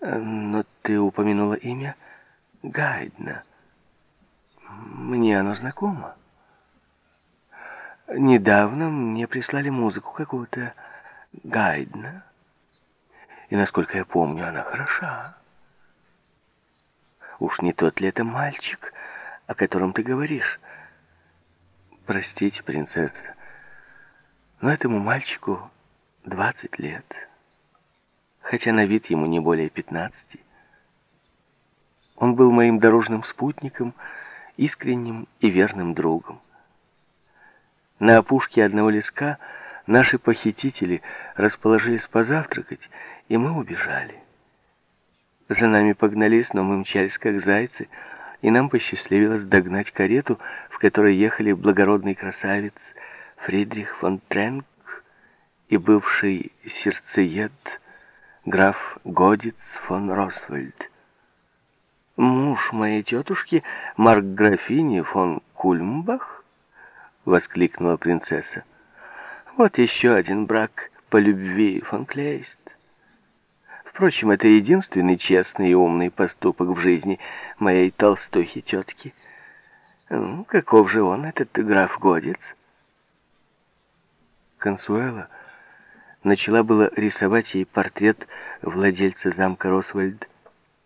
Но ты упомянула имя Гайдна. Мне оно знакомо. Недавно мне прислали музыку какого-то Гайдна. И, насколько я помню, она хороша. Уж не тот ли это мальчик, о котором ты говоришь? Простите, принцесса, но этому мальчику 20 лет, хотя на вид ему не более 15. Он был моим дорожным спутником, искренним и верным другом. На опушке одного леска наши похитители расположились позавтракать, и мы убежали. За нами погнались, но мы мчались как зайцы, и нам посчастливилось догнать карету, в которой ехали благородный красавец Фридрих фон Тренк и бывший сердцеед граф Годиц фон Росвальд. «Муж моей тетушки, Марк-графини фон Кульмбах?» — воскликнула принцесса. «Вот еще один брак по любви, фон Клейст. Впрочем, это единственный честный и умный поступок в жизни моей толстухи тетки. Ну, каков же он, этот граф Годец?» Консуэла начала было рисовать ей портрет владельца замка Росвальд,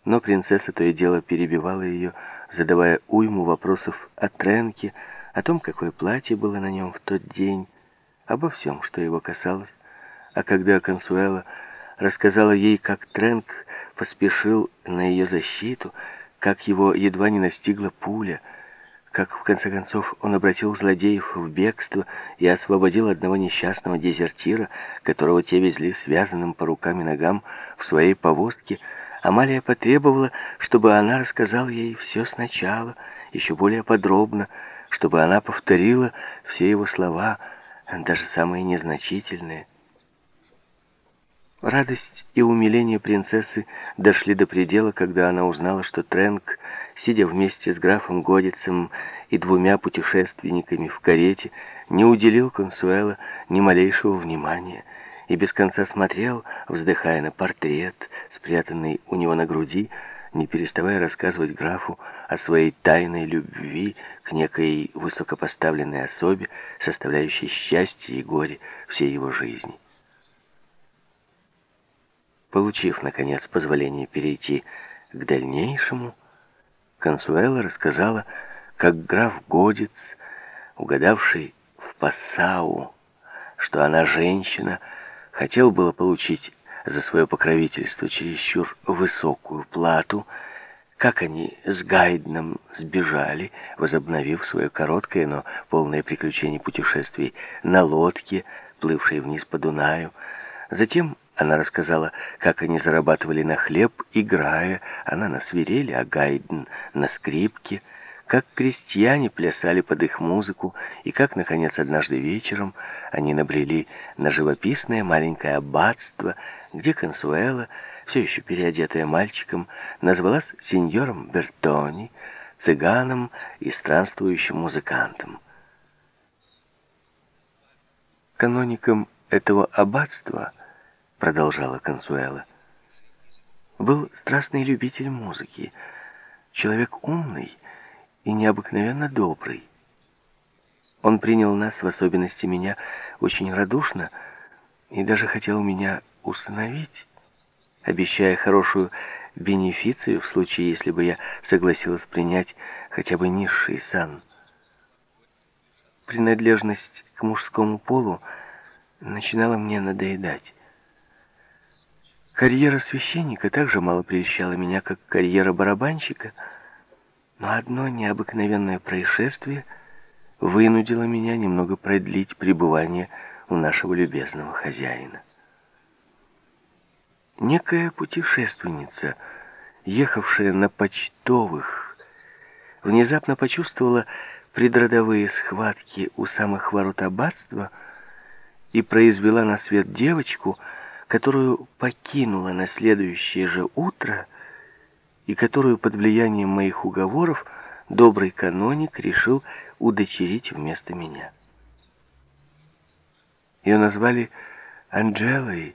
но принцесса то и дело перебивала ее, задавая уйму вопросов о Тренке, о том, какое платье было на нем в тот день, обо всем, что его касалось. А когда Консуэла рассказала ей, как Тренк поспешил на ее защиту, как его едва не настигла пуля, как в конце концов он обратил злодеев в бегство и освободил одного несчастного дезертира, которого те везли связанным по рукам и ногам в своей повозке, Амалия потребовала, чтобы она рассказала ей все сначала, еще более подробно, чтобы она повторила все его слова, даже самые незначительные. Радость и умиление принцессы дошли до предела, когда она узнала, что Тренк, сидя вместе с графом Годицем и двумя путешественниками в карете, не уделил Консуэла ни малейшего внимания и без конца смотрел, вздыхая на портрет, спрятанный у него на груди, не переставая рассказывать графу о своей тайной любви к некой высокопоставленной особе, составляющей счастье и горе всей его жизни. Получив, наконец, позволение перейти к дальнейшему, Консуэла рассказала, как граф Годец, угадавший в Пассау, что она женщина, хотел было получить за свое покровительство чересчур высокую плату, как они с Гайдном сбежали, возобновив свое короткое, но полное приключение путешествий на лодке, плывшей вниз по Дунаю. Затем она рассказала, как они зарабатывали на хлеб, играя, она на свирели, а Гайден на скрипке, как крестьяне плясали под их музыку, и как, наконец, однажды вечером они набрели на живописное маленькое аббатство, где Консуэла, все еще переодетая мальчиком, назвалась сеньором Бертони, цыганом и странствующим музыкантом. Каноником этого аббатства, продолжала Консуэла, был страстный любитель музыки, человек умный, и необыкновенно добрый. Он принял нас, в особенности меня, очень радушно и даже хотел меня усыновить, обещая хорошую бенефицию в случае, если бы я согласилась принять хотя бы низший сан. Принадлежность к мужскому полу начинала мне надоедать. Карьера священника также мало прельщала меня, как карьера барабанщика — но одно необыкновенное происшествие вынудило меня немного продлить пребывание у нашего любезного хозяина. Некая путешественница, ехавшая на почтовых, внезапно почувствовала предродовые схватки у самых ворот аббатства и произвела на свет девочку, которую покинула на следующее же утро и которую под влиянием моих уговоров добрый каноник решил удочерить вместо меня. Ее назвали Анджелой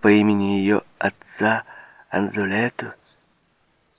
по имени ее отца Анзолето